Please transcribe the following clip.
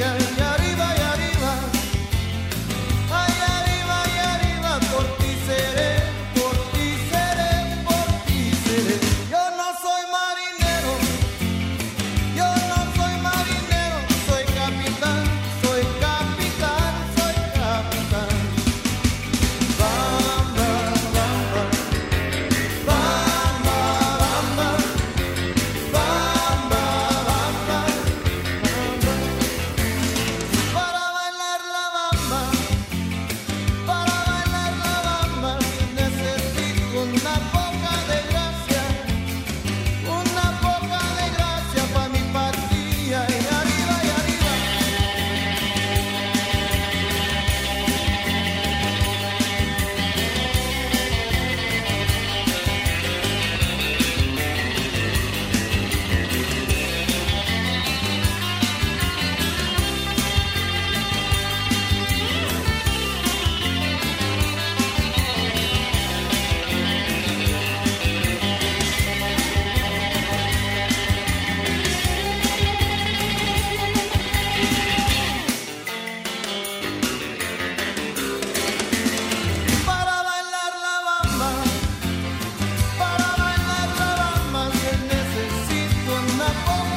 yeah. I'm